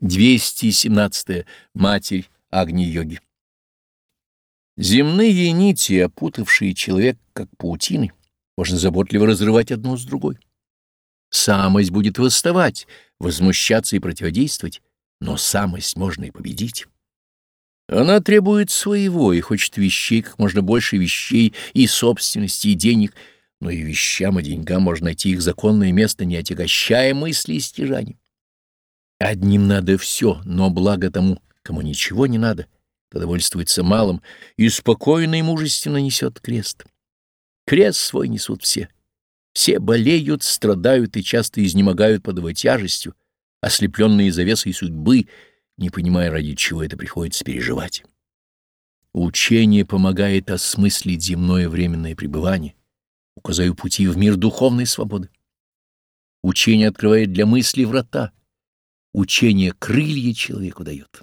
217. Матерь Агни-йоги. Земные нити, опутавшие человек как паутины, можно заботливо разрывать одну с другой. Самость будет восставать, возмущаться и противодействовать, но самость можно и победить. Она требует своего и хочет вещей, как можно больше вещей, и собственности, и денег, но и вещам и деньгам можно найти их законное место, не отягощая мысли и стяжанием. Одним надо все, но благо тому, кому ничего не надо, кто довольствуется малым и спокойно и мужественно несет крест. Крест свой несут все. Все болеют, страдают и часто изнемогают под его тяжестью, ослепленные завесой судьбы, не понимая, ради чего это приходится переживать. Учение помогает осмыслить земное временное пребывание, указаю пути в мир духовной свободы. Учение открывает для мысли врата, Учение крылья человеку дает.